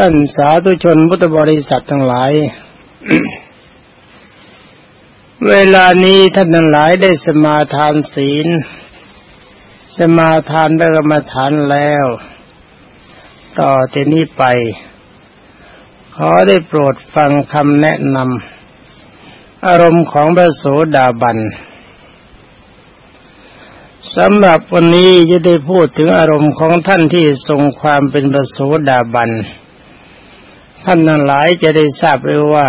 ท่านสาธุชนพุทธบริษัททั้งหลาย เวลานี้ท่านทั้งหลายได้สมาทานศีล สมาทานพระกรรมฐานแล้ว ต่อที่นี้ไป ขอได้โปรดฟังคำแนะนำอารมณ์ของพระโสดาบันสำหรับวันนี้จะได้พูดถึงอารมณ์ของท่านที่ทรงความเป็นพระโสดาบัน ท่านทั้งหลายจะได้ทราบเลยว่า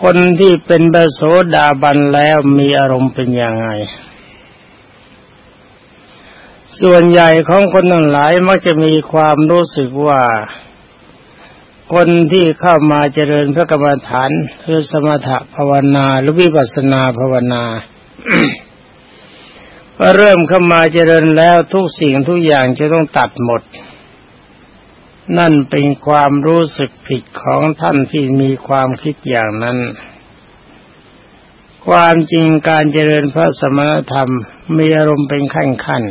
คนที่เป็นพระโสดาบันแล้วมีอารมณ์เป็นยังไง ส่วนใหญ่ของคนทั้งหลายมักจะมีความรู้สึกว่า คนที่เข้ามาเจริญพระกรรมฐานคือสมถภาวนาหรือวิปัสสนาภาวนาพอเริ่มเข้ามาเจริญแล้วทุกสิ่งทุกอย่างจะต้องตัดหมด นั่นเป็นความรู้สึกผิดของท่านที่มีความคิดอย่างนั้น ความจริงการเจริญพระสมณธรรมมีอารมณ์เป็นขั้นขั้น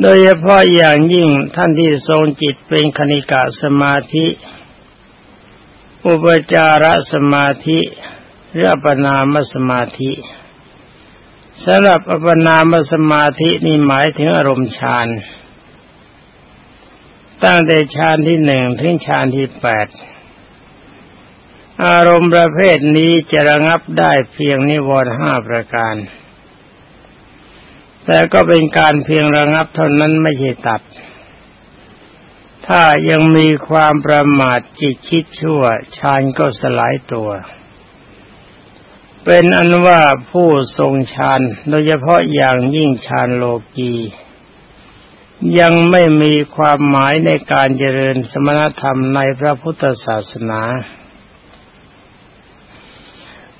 โดยเฉพาะอย่างยิ่งท่านที่ทรงจิตเป็นคณิกะสมาธิ อุปจารสมาธิหรือปนามสมาธิสำหรับอปนามสมาธินี่หมายถึงอารมณ์ฌาน ตั้งแต่ฌานที่หนึ่งถึงฌานที่แปดอารมณ์ประเภทนี้จะระงับได้เพียงนิวรณ์ห้าประการ แต่ก็เป็นการเพียงระงับเท่านั้นไม่ใช่ตัด ถ้ายังมีความประมาทจิตคิดชั่วฌานก็สลายตัว เป็นอันว่าผู้ทรงฌานโดยเฉพาะอย่างยิ่งฌานโลกียั ยังไม่มีความหมายในการเจริญสมณธรรมในพระพุทธศาสนา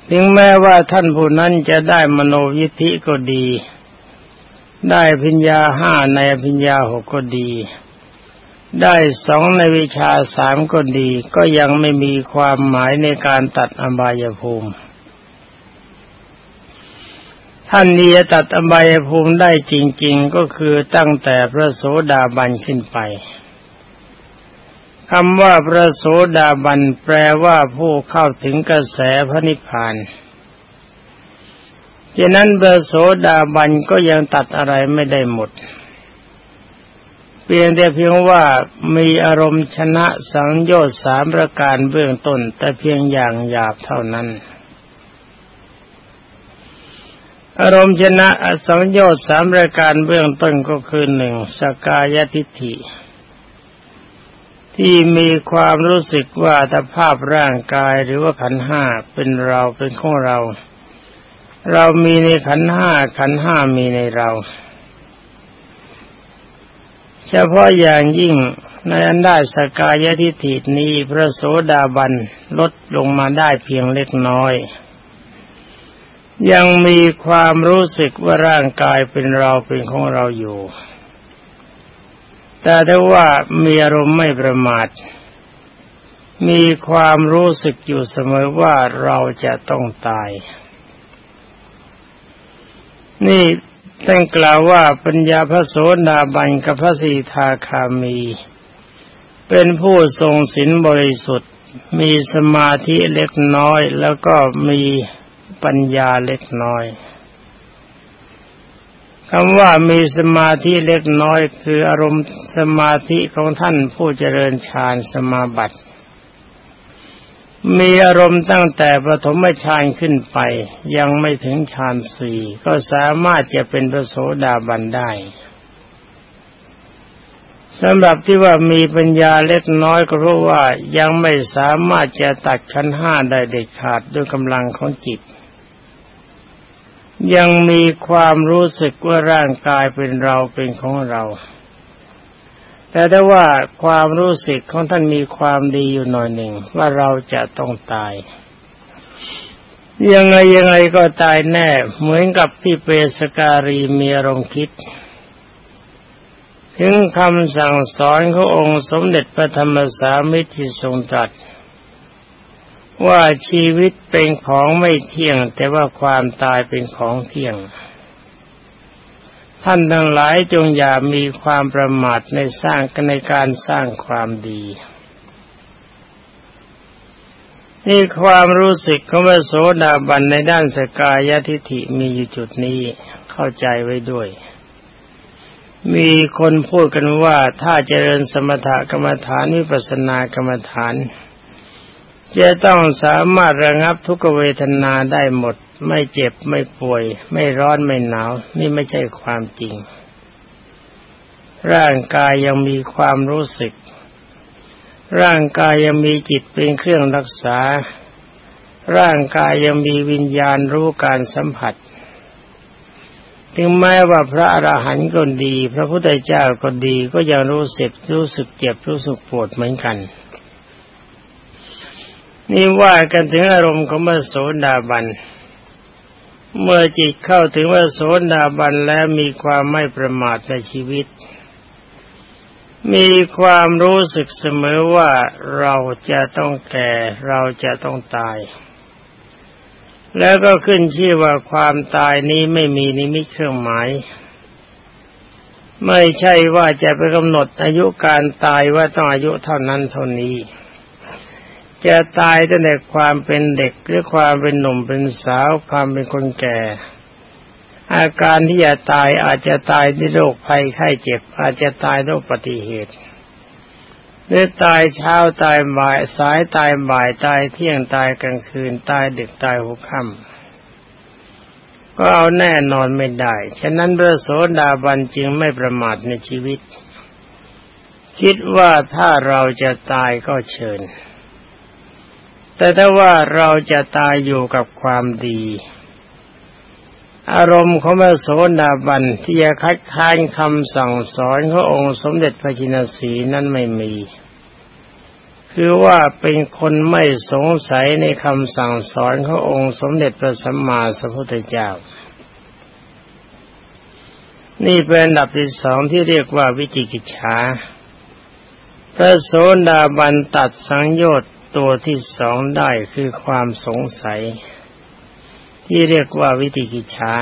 ถึงแม้ว่าท่านผู้นั้นจะได้มโนยิทธิก็ดี ได้พิญญาห้าในพิญญาหกก็ดี ได้สองในวิชาสามก็ดี ก็ยังไม่มีความหมายในการตัดอบายภูมิ ท่านนี้จะตัดอบายภูมิได้จริง ๆ ก็คือตั้งแต่พระโสดาบันขึ้นไปคำว่าพระโสดาบันแปลว่าผู้เข้าถึงกระแสพระนิพพานฉะนั้นพระโสดาบันก็ยังตัดอะไรไม่ได้หมด เพียงแต่เพียงว่ามีอารมณ์ชนะสังโยชน์สามประการเบื้องต้นแต่เพียงอย่างหยาบเท่านั้น อารมณ์ชนะอสังโยชน์สามรายการเบื้องต้นก็คือหนึ่งสกายทิฏฐิ ที่มีความรู้สึกว่าสภาพร่างกายหรือว่าขันห้าเป็นเราเป็นของเรา เรามีในขันห้าขันห้ามีในเรา เฉพาะอย่างยิ่งในอันได้สกายทิฏฐินี้พระโสดาบันลดลงมาได้เพียงเล็กน้อย ยังมีความรู้สึกว่าร่างกายเป็นเราเป็นของเราอยู่ แต่ถ้าว่ามีอารมณ์ไม่ประมาท มีความรู้สึกอยู่เสมอว่าเราจะต้องตาย นี่ท่านกล่าวว่าปัญญาพระโสดาบันกับพระสีทาคามี เป็นผู้ทรงศีลบริสุทธิ์ มีสมาธิเล็กน้อยแล้วก็มี ปัญญาเล็กน้อยคำว่ามีสมาธิเล็กน้อยคืออารมณ์สมาธิของท่านผู้เจริญฌานสมาบัติ มีอารมณ์ตั้งแต่ปฐมฌานขึ้นไป ยังไม่ถึงฌานสี่ก็สามารถจะเป็นพระโสดาบันได้สำหรับที่ว่ามีปัญญาเล็กน้อยก็เพราะว่ายังไม่สามารถจะตัดขันห้าได้เด็ดขาดด้วยกำลังของจิต ยังมีความรู้สึกว่าร่างกายเป็นเราเป็นของเรา แต่ถ้าว่าความรู้สึกของท่านมีความดีอยู่หน่อยหนึ่ง ว่าเราจะต้องตาย ยังไงยังไงก็ตายแน่ เหมือนกับที่เปสการีมีอารมณ์คิด ถึงคำสั่งสอนขององค์สมเด็จพระธรรมสามิตรที่ทรงตรัส ว่าชีวิตเป็นของไม่เที่ยง แต่ว่าความตายเป็นของเที่ยง ท่านทั้งหลายจงอย่ามีความประมาทในสร้างในการสร้างความดีนี่ความรู้สึกของพระโสดาบันในด้านสกายทิฐิมีอยู่จุดนี้เข้าใจไว้ด้วย มีคนพูดกันว่าถ้าเจริญสมถกรรมฐานวิปัสสนากรรมฐาน จะต้องสามารถระงับทุกเวทนาได้หมด ไม่เจ็บไม่ป่วย ไม่ร้อนไม่หนาว นี่ไม่ใช่ความจริง ร่างกายยังมีความรู้สึก ร่างกายยังมีจิตเป็นเครื่องรักษา ร่างกายยังมีวิญญาณรู้การสัมผัสถึงแม้ว่าพระอราหันต์ก็ดี พระพุทธเจ้าก็ดีก็ยังรู้สึกรู้สึกเจ็บรู้สึกปวดเหมือนกัน นี่ว่ากันถึงอารมณ์ของพระโสดาบัน เมื่อจิตเข้าถึงว่าโสดาบันแล้วมีความไม่ประมาทในชีวิต มีความรู้สึกเสมอว่าเราจะต้องแก่ เราจะต้องตาย แล้วก็ขึ้นชื่อว่าความตายนี้ไม่มีนิมิตเครื่องหมาย ไม่ใช่ว่าจะไปกำหนดอายุการตายว่าต้องอายุเท่านั้นเท่านี้ จะตายตั้งแต่ความเป็นเด็กหรือความเป็นหนุ่มเป็นสาวความเป็นคนแก่ อาการที่จะตายอาจจะตายด้วยโรคภัยไข้เจ็บ อาจจะตายด้วยอุบัติเหตุหรือตายเช้าตายบ่ายสายตายบ่ายตายเที่ยงตายกลางคืนตายดึกตายหัวค่ำก็เอาแน่นอนไม่ได้ ฉะนั้นพระโสดาบันจึงไม่ประมาทในชีวิต คิดว่าถ้าเราจะตายก็เชิญ แต่ถ้าว่าเราจะตายอยู่กับความดี อารมณ์ของพระโสดาบันที่จะคัดค้านคำสั่งสอนขององค์สมเด็จพระจินสีนั้นไม่มี คือว่าเป็นคนไม่สงสัยในคำสั่งสอนขององค์สมเด็จพระสัมมาสัมพุทธเจ้า นี่เป็นอันดับที่สองที่เรียกว่าวิจิกิจฉาพระโสดาบันตัดสังโยชน์ ตัวที่สองได้คือความสงสัย ที่เรียกว่าวิติกิจฉา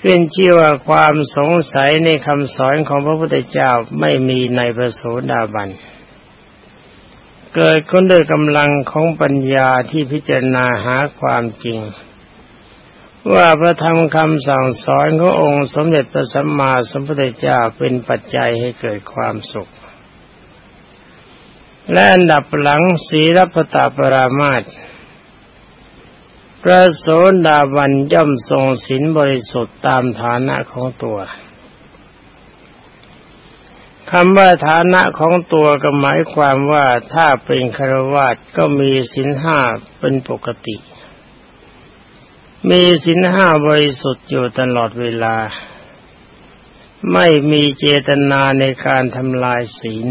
ขึ้นชื่อว่าความสงสัยในคำสอนของพระพุทธเจ้าไม่มีในพระโสดาบัน เกิดขึ้นด้วยกำลังของปัญญาที่พิจารณาหาความจริง ว่าพระธรรมคำสั่งสอนขององค์สมเด็จพระสัมมาสัมพุทธเจ้าเป็นปัจจัยให้เกิดความสุข และอันดับหลังศีรพตาปรามาตพระโสดาบันย่อมทรงศีลบริสุทธิ์ตามฐานะของตัวคำว่าฐานะของตัวก็หมายความว่าถ้าเป็นคารวาสก็มีศีลห้าเป็นปกติ มีศีลห้าบริสุทธิ์อยู่ตลอดเวลา ไม่มีเจตนาในการทำลายศีล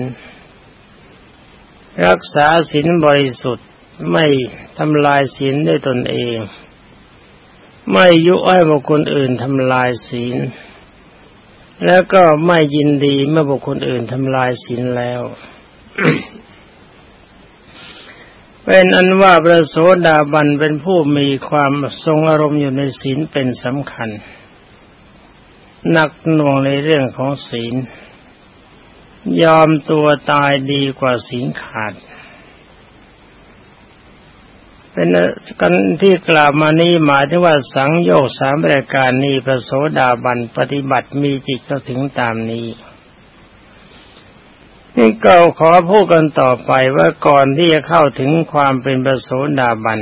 รักษาศีลบริสุทธิ์ไม่ทำลายศีลด้วยตนเอง ไม่ยุให้บุคคลอื่นทำลายศีล แล้วก็ไม่ยินดีเมื่อบุคคลอื่นทำลายศีลแล้ว เป็นอันว่าพระโสดาบันเป็นผู้มีความทรงอารมณ์อยู่ในศีลเป็นสำคัญ หนักหน่วงในเรื่องของศีล ยอมตัวตายดีกว่าสิงขาด เป็นกันที่กล่าวมานี้หมายถึงว่าสังโยกสามรายการนี้พระโสดาบันปฏิบัติมีจิตเข้าถึงตามนี้นี่ก็ขอพูดกันต่อไปว่าก่อนที่จะเข้าถึงความเป็นพระโสดาบัน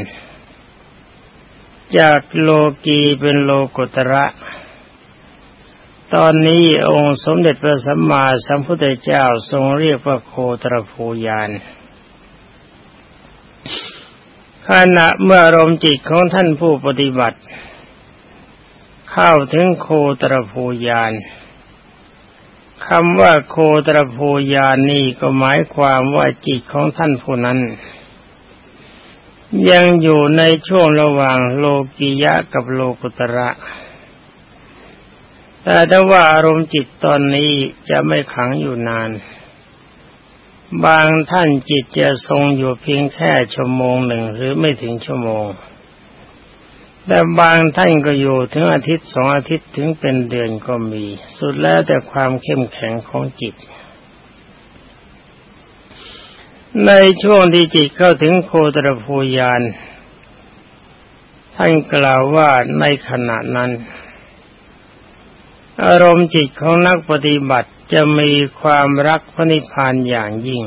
จากโลกีเป็นโลกุตระ ตอนนี้องค์สมเด็จพระสัมมาสัมพุทธเจ้าทรงเรียกว่าโคตรภูยานขณะเมื่ออารมณ์จิตของท่านผู้ปฏิบัติ เข้าถึงโคตรภูยานคำว่าโคตรภูยานนี่ก็หมายความว่าจิตของท่านผู้นั้น ยังอยู่ในช่วงระหว่างโลกิยะกับโลกุตระ แต่ถ้าว่าอารมณ์จิตตอนนี้จะไม่ขังอยู่นาน บางท่านจิตจะทรงอยู่เพียงแค่ชั่วโมงหนึ่งหรือไม่ถึงชั่วโมง แต่บางท่านก็อยู่ถึงอาทิตย์สองอาทิตย์ถึงเป็นเดือนก็มี สุดแล้วแต่ความเข้มแข็งของจิต ในช่วงที่จิตเข้าถึงโคตรภูยานท่านกล่าวว่าในขณะนั้น อารมณ์จิตของนักปฏิบัติจะมีความรักพระนิพพานอย่างยิ่ง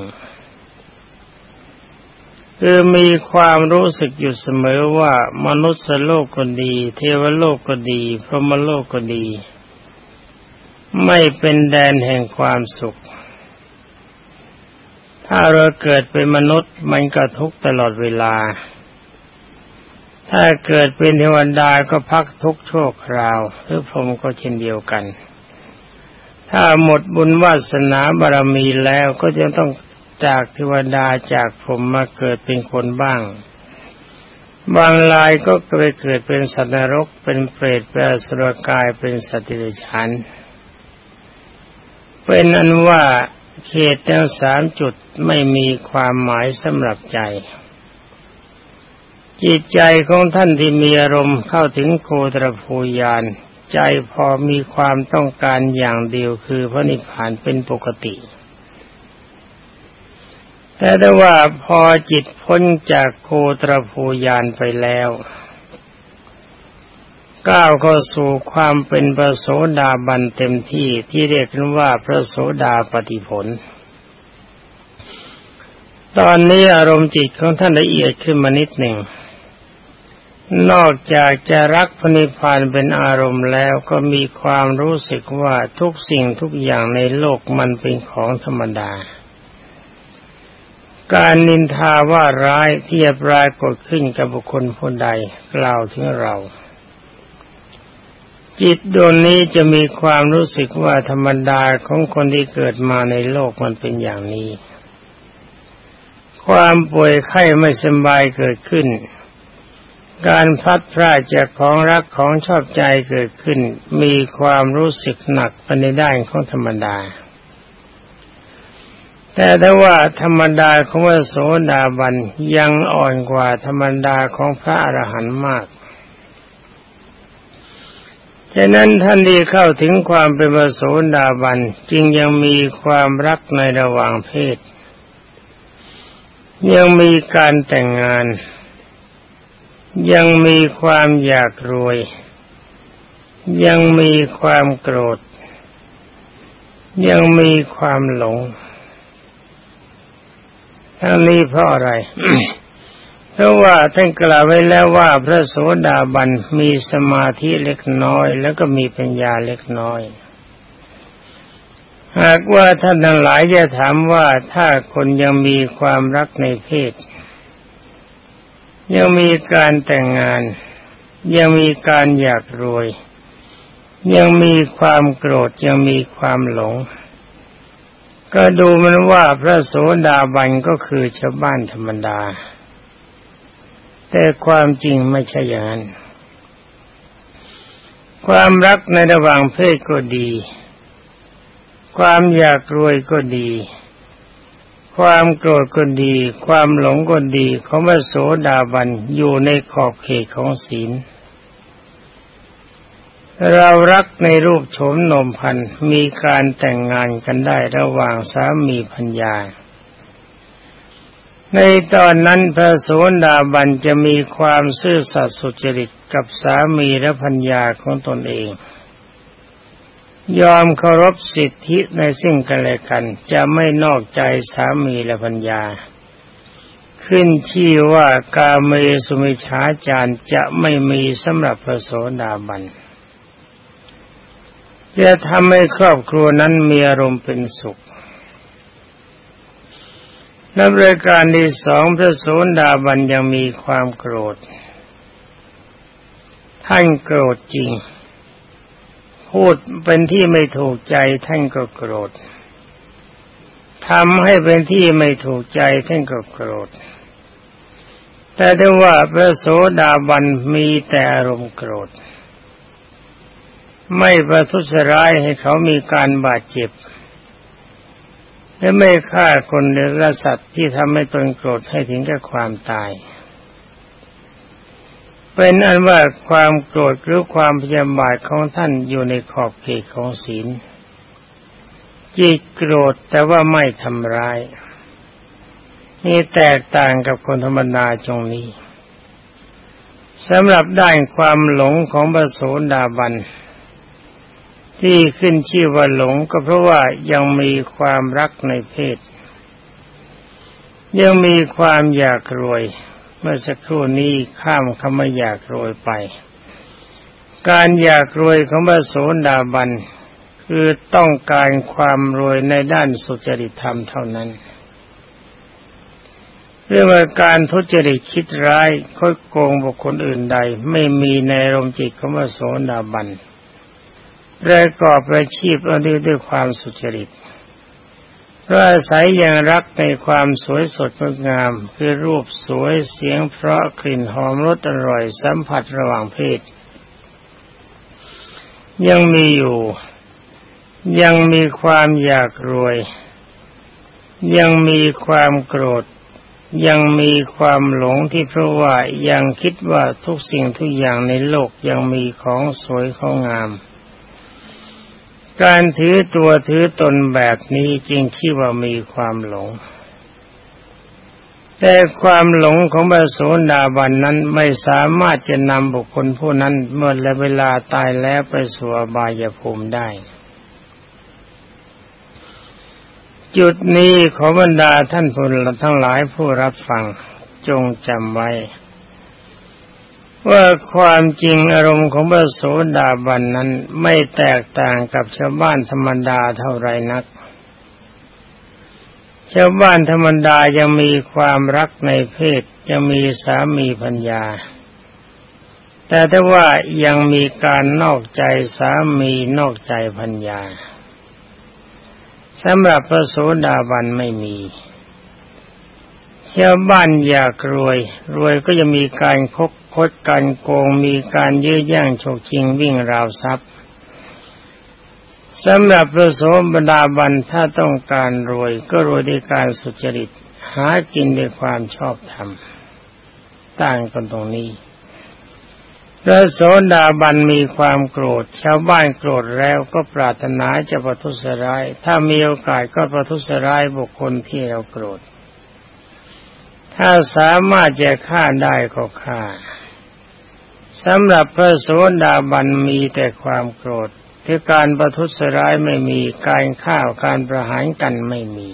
คือมีความรู้สึกอยู่เสมอว่ามนุษย์โลกก็ดี เทวโลกก็ดี พรหมโลกก็ดี ไม่เป็นแดนแห่งความสุข ถ้าเราเกิดเป็นมนุษย์มันก็ทุกตลอดเวลา ถ้าเกิดเป็นเทวดาก็พักทุกโชคคราว หรือพรหมก็เช่นเดียวกัน ถ้าหมดบุญวาสนาบารมีแล้วก็จะต้องจากเทวดาจากผมมาเกิดเป็นคนบ้าง บางรายก็ไปเกิดเป็นสัตว์นรก เป็นเปรตเป็นสุรกายเป็นสติริชันเป็นอันว่าเขตทั้งสามจุดไม่มีความหมายสำหรับใจ จิตใจของท่านที่มีอารมณ์เข้าถึงโคตรภูยาน ใจพอมีความต้องการอย่างเดียวคือพระนิพพานเป็นปกติ แต่ได้ว่าพอจิตพ้นจากโคตรภูยานไปแล้วก้าวเข้าสู่ความเป็นพระโสดาบันเต็มที่ที่เรียกกันว่าพระโสดาปฏิผล ตอนนี้อารมณ์จิตของท่านละเอียดขึ้นมานิดหนึ่ง นอกจากจะรักพระนิพพานเป็นอารมณ์แล้วก็มีความรู้สึกว่าทุกสิ่งทุกอย่างในโลกมันเป็นของธรรมดา การนินทาว่าร้ายที่จะปรากฏขึ้นกับบุคคลผู้ใดกล่าวถึงเรา จิตดวงนี้จะมีความรู้สึกว่าธรรมดาของคนที่เกิดมาในโลกมันเป็นอย่างนี้ ความป่วยไข้ไม่สบายเกิดขึ้น การพัดพลาดจากของรักของชอบใจเกิดขึ้น มีความรู้สึกหนักไปในด้านของธรรมดา แต่ถ้าว่าธรรมดาของพระโสดาบันยังอ่อนกว่าธรรมดาของพระอรหันต์มากฉะนั้นท่านที่เข้าถึงความเป็นพระโสดาบันจึงยังมีความรักในระหว่างเพศ ยังมีการแต่งงาน ยังมีความอยากรวย ยังมีความโกรธ ยังมีความหลงทั้งนี้เพราะอะไร เพราะว่าท่านกล่าวไว้แล้วว่าพระโสดาบันมีสมาธิเล็กน้อย แล้วก็มีปัญญาเล็กน้อย หากว่าท่านทั้งหลายจะถามว่าถ้าคนยังมีความรักในเพศ ยังมีการแต่งงาน ยังมีการอยากรวย ยังมีความโกรธยังมีความหลง ก็ดูมันว่าพระโสดาบันก็คือชาวบ้านธรรมดา แต่ความจริงไม่ใช่อย่างนั้น ความรักในระหว่างเพศก็ดี ความอยากรวยก็ดี ความโกรธก็ดี ความหลงก็ดีของพระโสดาบันอยู่ในขอบเขตของศีล เรารักในรูปโฉมนมพันมีการแต่งงานกันได้ระหว่างสามีพัญญา ในตอนนั้นพระโสดาบันจะมีความซื่อสัตย์สุจริตกับสามีและพัญญาของตนเอง ยอมเคารพสิทธิในสิ่งกันและกัน จะไม่นอกใจสามีและพัญญาขึ้นชื่อว่ากาเมสุมิชาจารจะไม่มีสำหรับพระโสดาบันจะทำให้ครอบครัวนั้นมีอารมณ์เป็นสุขและบริการที่สองพระโสดาบันยังมีความโกรธ ท่านโกรธจริง พูดเป็นที่ไม่ถูกใจท่านก็โกรธทำให้เป็นที่ไม่ถูกใจท่านก็โกรธ แต่ได้ว่าพระโสดาบันมีแต่อารมณ์โกรธ ไม่ประทุษร้ายให้เขามีการบาดเจ็บ และไม่ฆ่าคนหรือสัตว์ที่ทำให้ตนโกรธให้ถึงกับความตาย เป็นอันว่าความโกรธหรือความพยาบาทของท่านอยู่ในขอบเขตของศีลจิตโกรธแต่ว่าไม่ทำร้ายนี่แตกต่างกับคนธรรมดาจงนี้สำหรับด้านความหลงของบโสดาบัน ที่ขึ้นชื่อว่าหลงก็เพราะว่ายังมีความรักในเพศ ยังมีความอยากรวย เมื่อสักครู่นี้ข้ามคำว่าอยากรวยไป การอยากรวยของบโสดาบันคือต้องการความรวยในด้านสุจริตธรรมเท่านั้น เรื่องการทุจริตคิดร้ายค่อยโกงบุคคลอื่นใด ไม่มีในรมจิตของพระโสดาบันประกอบอาชีพอาด้วยด้วยความสุจริต เพราะอาศัยย่างรักในความสวยสดงดงาม คือรูปสวยเสียงเพราะกลิ่นหอมรสอร่อยสัมผัสระหว่างเพศ ยังมีอยู่ ยังมีความอยากรวย ยังมีความโกรธ ยังมีความหลงที่เพราะว่ายังคิดว่าทุกสิ่งทุกอย่างในโลกยังมีของสวยของงาม การถือตัวถือตนแบบนี้จริงที่ว่ามีความหลง แต่ความหลงของบาโสดาบันนั้นไม่สามารถจะนำบุคคลผู้นั้นเมื่อและเวลาตายแล้วไปสู่บายภูมิได้ จุดนี้ขอบรรดาท่านผู้ทั้งหลายผู้รับฟังจงจำไว้ ว่าความจริงอารมณ์ของพระโสดาบันนั้นไม่แตกต่างกับชาวบ้านธรรมดาเท่าไรนัก ชาวบ้านธรรมดายังมีความรักในเพศยังมีสามีพัญญา แต่ถ้าว่ายังมีการนอกใจสามีนอกใจพัญญาสำหรับพระโสดาบันไม่มี ชาวบ้านอยากรวย รวยก็จะมีการคกคดการโกงมีการยื้อแย่งฉกชิงวิ่งราวทรัพย์สำหรับพระโสดาบันถ้าต้องการรวย ก็รวยด้วยการสุจริต หากินด้วยความชอบธรรมต่างกันตรงนี้พระโสดาบันมีความโกรธ ชาวบ้านโกรธแล้วก็ปรารถนาจะประทุษร้าย ถ้ามีโอกาสก็ประทุษร้ายบุคคลที่เราโกรธ ถ้าสามารถจะฆ่าได้ก็ฆ่าสำหรับพระโสดาบันมีแต่ความโกรธที่การประทุษร้ายไม่มีการฆ่าการประหารกันไม่มี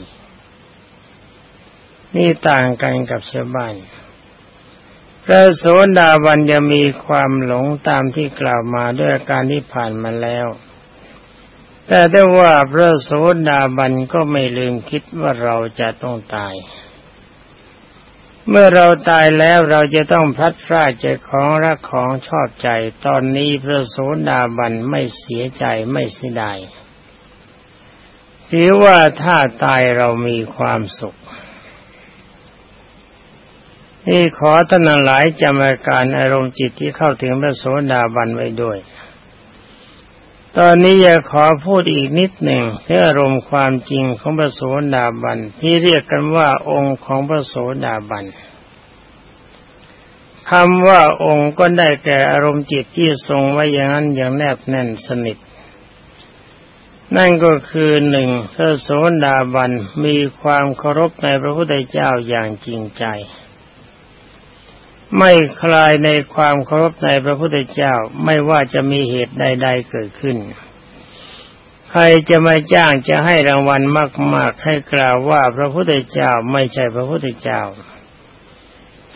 นี่ต่างกันกับชาวบ้านพระโสดาบันจะมีความหลงตามที่กล่าวมาด้วยการที่ผ่านมาแล้ว แต่ได้ว่าพระโสดาบันก็ไม่ลืมคิดว่าเราจะต้องตาย เมื่อเราตายแล้วเราจะต้องพัดพรากจากของรักของชอบใจ ตอนนี้พระโสดาบันไม่เสียใจไม่เสียดายถือว่าถ้าตายเรามีความสุข นี่ขอท่านหลายจำอาการอารมณ์จิตที่เข้าถึงพระโสดาบันไว้ด้วย ตอนนี้อยากขอพูดอีกนิดหนึ่งเรื่องอารมณ์ความจริงของพระโสดาบันที่เรียกกันว่าองค์ของพระโสดาบันคำว่าองค์ก็ได้แก่อารมณ์จิตที่ทรงไว้อย่างนั้นอย่างแนบแน่นสนิท นั่นก็คือหนึ่งพระโสดาบันมีความเคารพในพระพุทธเจ้าอย่างจริงใจ ไม่คลายในความเคารพในพระพุทธเจ้าไม่ว่าจะมีเหตุใด ๆ เกิดขึ้น ใครจะมาจ้างจะให้รางวัลมาก ๆ ให้กล่าวว่าพระพุทธเจ้าไม่ใช่พระพุทธเจ้า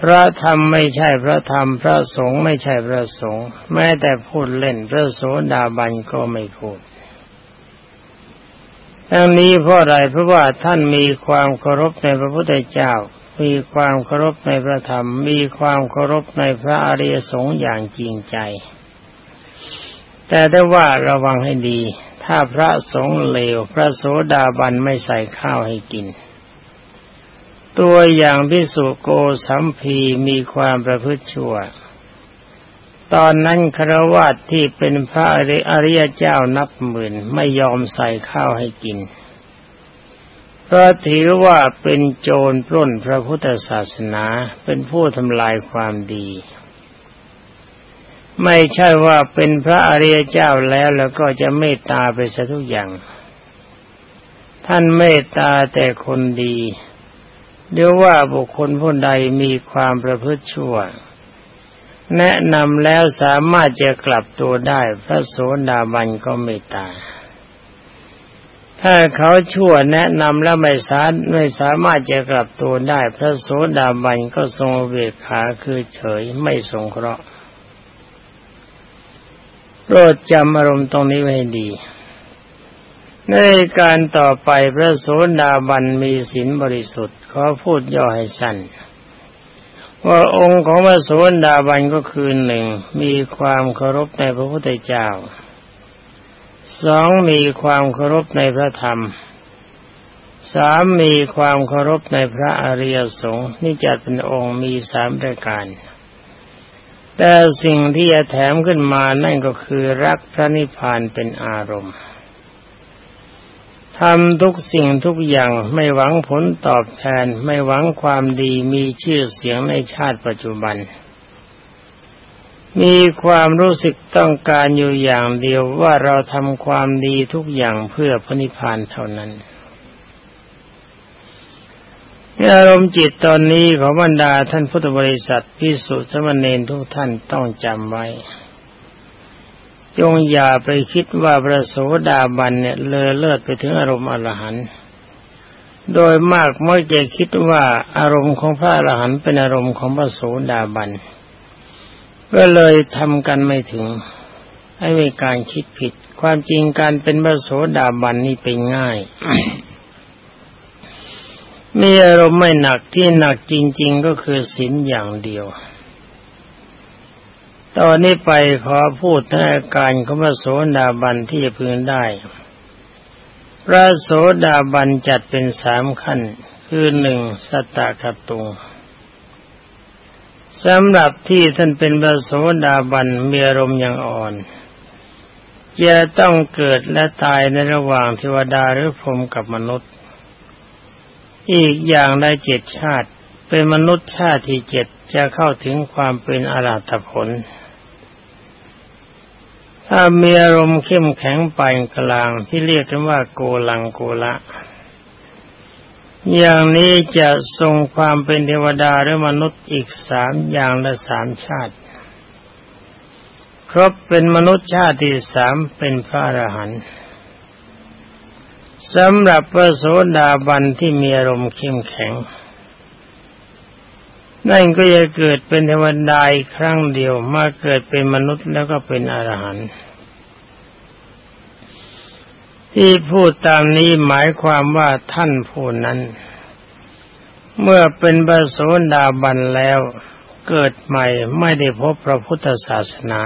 พระธรรมไม่ใช่พระธรรม พระสงฆ์ไม่ใช่พระสงฆ์แม้แต่พูดเล่นพระโสดาบันก็ไม่พูดทั้งนี้เพราะอะไรเพราะว่าท่านมีความเคารพในพระพุทธเจ้า มีความเคารพในพระธรรม มีความเคารพในพระอริยสงฆ์อย่างจริงใจ แต่ได้ว่าระวังให้ดี ถ้าพระสงฆ์เลว พระโสดาบันไม่ใส่ข้าวให้กิน ตัวอย่างพิสุโกสัมพีมีความประพฤติชั่ว ตอนนั้นครวาที่เป็นพระอริยเจ้านับหมื่นไม่ยอมใส่ข้าวให้กิน เพราะถือว่าเป็นโจรปล้นพระพุทธศาสนาเป็นผู้ทำลายความดี ไม่ใช่ว่าเป็นพระอริยเจ้าแล้วแล้วก็จะเมตตาไปซะทุกอย่าง ท่านเมตตาแต่คนดีเดี๋ยวว่าบุคคลผู้ใดมีความประพฤติชั่ว แนะนำแล้วสามารถจะกลับตัวได้พระโสดาบันก็เมตตา ถ้าเขาชั่วแนะนำแล้วไม่สาไม่สามารถจะกลับตัวได้ พระโสดาบันก็ทรงเวขาคือเฉยไม่สงเคราะห์โปรดจำอารมณ์ตรงนี้ไว้ดี ในการต่อไปพระโสดาบันมีศีลบริสุทธิ์ขอพูดย่อให้สั้นว่าองค์ของพระโสดาบันก็คือหนึ่งมีความเคารพในพระพุทธเจ้า สองมีความเคารพในพระธรรมสามมีความเคารพในพระอริยสงฆ์นี่จัดเป็นองค์มีสามรายการ แต่สิ่งที่จะแถมขึ้นมานั่นก็คือรักพระนิพพานเป็นอารมณ์ทำทุกสิ่งทุกอย่างไม่หวังผลตอบแทนไม่หวังความดีมีชื่อเสียงในชาติปัจจุบัน มีความรู้สึกต้องการอยู่อย่างเดียวว่าเราทำความดีทุกอย่างเพื่อพระนิพพานเท่านั้นอารมณ์จิตตอนนี้ของบรรดาท่านพุทธบริษัทพิสุทธิสมณเณรทุกท่านต้องจำไว้ จงอย่าไปคิดว่าพระโสดาบันเนี่ยเลอเลิศไปถึงอารมณ์อรหันต์โดยมากเมื่อจะคิดว่าอารมณ์ของพระอรหันต์เป็นอารมณ์ของพระโสดาบัน ก็เลยทำกันไม่ถึง ให้มีการคิดผิด ความจริงการเป็นพระโสดาบันนี่เป็นง่ายมีอารมณ์ไม่หนักที่หนักจริง ๆ ก็คือศีลอย่างเดียว ตอนนี้ไปขอพูดในอาการของพระโสดาบันที่จะพึงได้ พระโสดาบันจัดเป็นสามขั้น คือหนึ่งสตาคตุง สำหรับที่ท่านเป็นพระโสดาบันมีอารมณ์อย่างอ่อน จะต้องเกิดและตายในระหว่างเทวดาหรือพรหมกับมนุษย์ อีกอย่างได้เจ็ดชาติ เป็นมนุษย์ชาติที่เจ็ดจะเข้าถึงความเป็นอรหัตผล ถ้ามีอารมณ์เข้มแข็งปานกลางที่เรียกกันว่าโกลังโกละ อย่างนี้จะทรงความเป็นเทวดาหรือมนุษย์อีกสามอย่างและสามชาติ ครบเป็นมนุษย์ชาติที่สามเป็นพระอรหันต์สำหรับพระโสดาบันที่มีอารมณ์เข้มแข็ง นั่นก็จะเกิดเป็นเทวดาอีกครั้งเดียวมาเกิดเป็นมนุษย์แล้วก็เป็นอรหันต์ ที่พูดตามนี้หมายความว่าท่านผู้นั้น เมื่อเป็นพระโสดาบันแล้วเกิดใหม่ไม่ได้พบพระพุทธศาสนา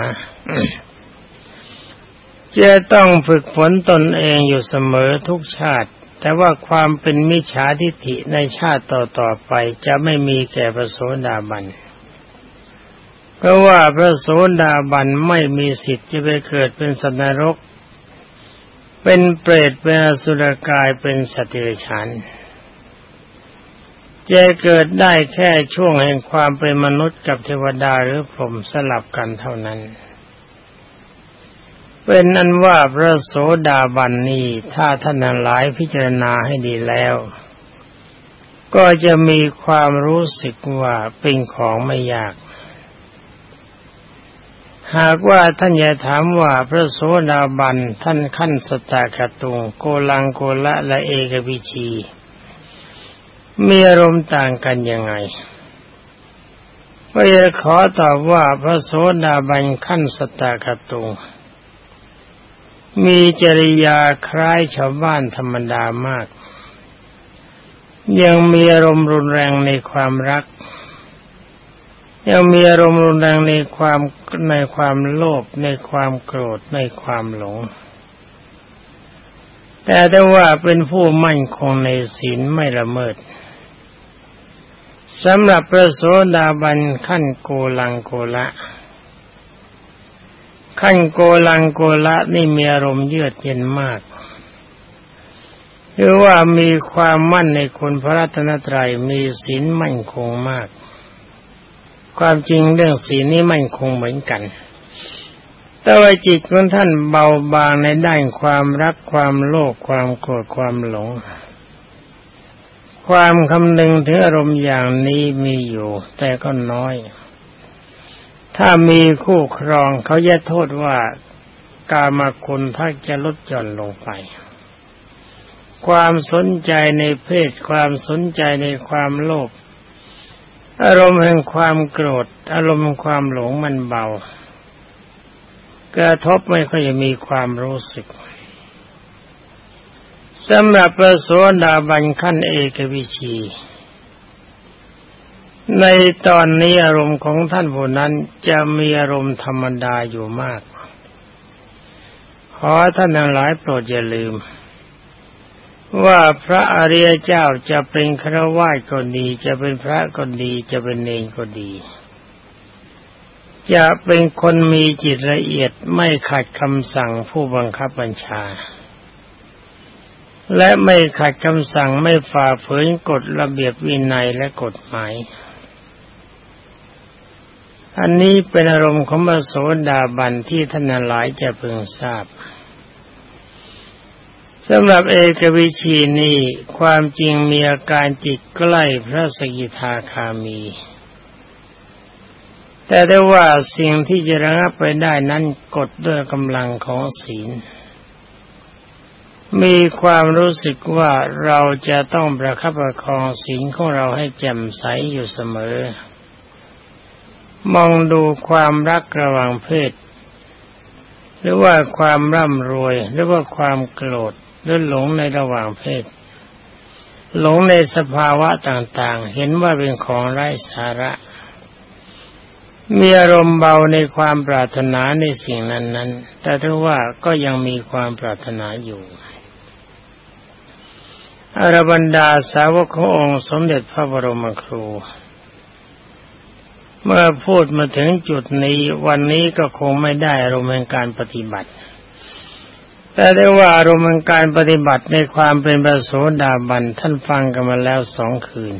จะต้องฝึกฝนตนเองอยู่เสมอทุกชาติ แต่ว่าความเป็นมิจฉาทิฏฐิในชาติต่อๆไปจะไม่มีแก่พระโสดาบัน เพราะว่าพระโสดาบันไม่มีสิทธิ์จะไปเกิดเป็นสัตว์นรก เป็นเปรตเป็นอสุรกายเป็นสติรชันจะเกิดได้แค่ช่วงแห่งความเป็นมนุษย์กับเทวดาหรือพรหมสลับกันเท่านั้น เป็นนั้นว่าพระโสดาบันนี้ถ้าท่านหลายพิจารณาให้ดีแล้ว ก็จะมีความรู้สึกว่าเป็นของไม่ยาก หากว่าท่านจะถามว่าพระโสดาบันท่านขั้นสตากตุงโกลังโกละและเอกวิชีมีอารมณ์ต่างกันยังไงก็จะขอตอบว่าพระโสดาบันขั้นสตากตุงมีจริยาคล้ายชาวบ้านธรรมดามาก ยังมีอารมณ์รุนแรงในความรัก ยังมีอารมณ์รุนแรงในความในความโลภในความโกรธในความหลง แต่ถ้าว่าเป็นผู้มั่นคงในศีลไม่ละเมิดสำหรับพระโสดาบันขั้นโกลังโกละ ขั้นโกลังโกละนี่มีอารมณ์เยือกเย็นมากหรือว่ามีความมั่นในคุณพระรัตนตรัยมีศีลมั่นคงมาก ความจริงเรื่องศีลนี้มั่นคงเหมือนกัน แต่ว่าจิตของท่านเบาบางในด้านความรักความโลภความโกรธความหลง ความคำนึงถึงอารมณ์อย่างนี้มีอยู่ แต่ก็น้อย ถ้ามีคู่ครองเขาจะโทษว่ากามาคุณถ้าจะลดหย่อนลงไปความสนใจในเพศความสนใจในความโลภ อารมณ์แห่งความโกรธ อารมณ์ความหลงมันเบากระทบไม่ค่อยจะมีความรู้สึกสำหรับพระโสดาบันขั้นเอกวิชี ในตอนนี้อารมณ์ของท่านผู้นั้นจะมีอารมณ์ธรรมดาอยู่มาก ขอท่านทั้งหลายโปรดอย่าลืม ว่าพระอริยเจ้าจะเป็นครวาสก็ดี จะเป็นพระก็ดี จะเป็นเนรก็ดี จะเป็นคนมีจิตละเอียดไม่ขัดคำสั่งผู้บังคับบัญชา และไม่ขัดคำสั่งไม่ฝ่าฝืนกฎระเบียบวินัยและกฎหมาย อันนี้เป็นอารมณ์ของมโสดาบันที่ท่านหลายจะพึงทราบ สำหรับเอกวิชีนี้ความจริงมีอาการจิตใกล้พระสกิทาคามี แต่ได้ว่าสิ่งที่จะระงับไปได้นั้นกดด้วยกำลังของศีล มีความรู้สึกว่าเราจะต้องประคับประคองศีลของเราให้แจ่มใสอยู่เสมอ มองดูความรักระหว่างเพศ หรือว่าความร่ำรวยหรือว่าความโกรธ รือหลงในระหว่างเพศ หลงในสภาวะต่างๆ เห็นว่าเป็นของไร้สาระ มีอารมณ์เบาในความปรารถนาในสิ่งนั้นๆ แต่ถ้าว่าก็ยังมีความปรารถนาอยู่อรบรรดาสาวกขององค์สมเด็จพระบรมครู เมื่อพูดมาถึงจุดนี้วันนี้ก็คงไม่ได้อารมณ์แห่งการปฏิบัติ แต่ได้ว่าอารมณ์การปฏิบัติในความเป็นประโสดาบันท่านฟังกันมาแล้วสองคืน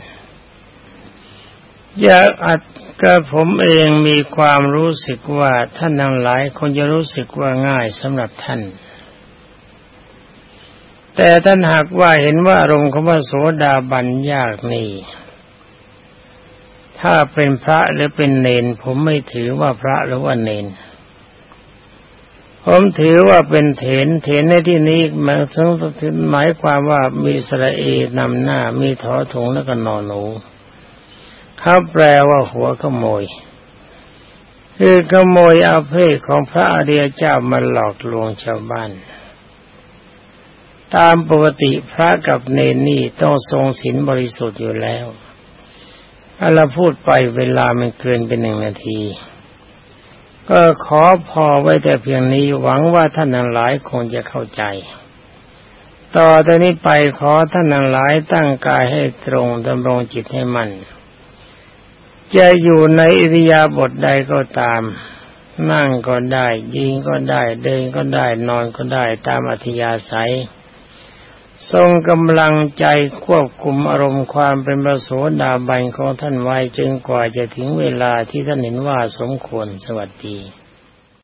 อยากอัดกระผมเองมีความรู้สึกว่าท่านทั้งหลายคงจะรู้สึกว่าง่ายสำหรับท่าน แต่ท่านหากว่าเห็นว่าอารมณ์ของพระโสดาบันยากนี่ถ้าเป็นพระหรือเป็นเนนผมไม่ถือว่าพระหรือว่าเนน ผมถือว่าเป็นเถนเถนในที่นี้หมายถึงหมายความว่ามีสระเอนำหน้า มีถอถุงแล้วก็นอนหนูเขาแปลว่าหัวขโมย คือขโมยเอาเพศของพระอริยเจ้ามาหลอกลวงชาวบ้าน ตามปกติพระกับเนนี่ต้องทรงศีลบริสุทธิ์อยู่แล้วถ้าเราพูดไปเวลามันเกินเป็นหนึ่งนาที ก็ขอพอไว้แต่เพียงนี้หวังว่าท่านทั้งหลายคงจะเข้าใจ ต่อจากนี้ไปขอท่านทั้งหลายตั้งกายให้ตรงดำรงจิตให้มัน่นจะอยู่ในอิริยาบถใดก็ตาม นั่งก็ได้ ยิงก็ได้ เดินก็ได้ นอนก็ได้ตามอัธยาศัย ทรงกำลังใจควบคุมอารมณ์ความเป็นประโสดาบันของท่านไว้จนกว่าจะถึงเวลาที่ท่านเห็นว่าสมควรสวัสดี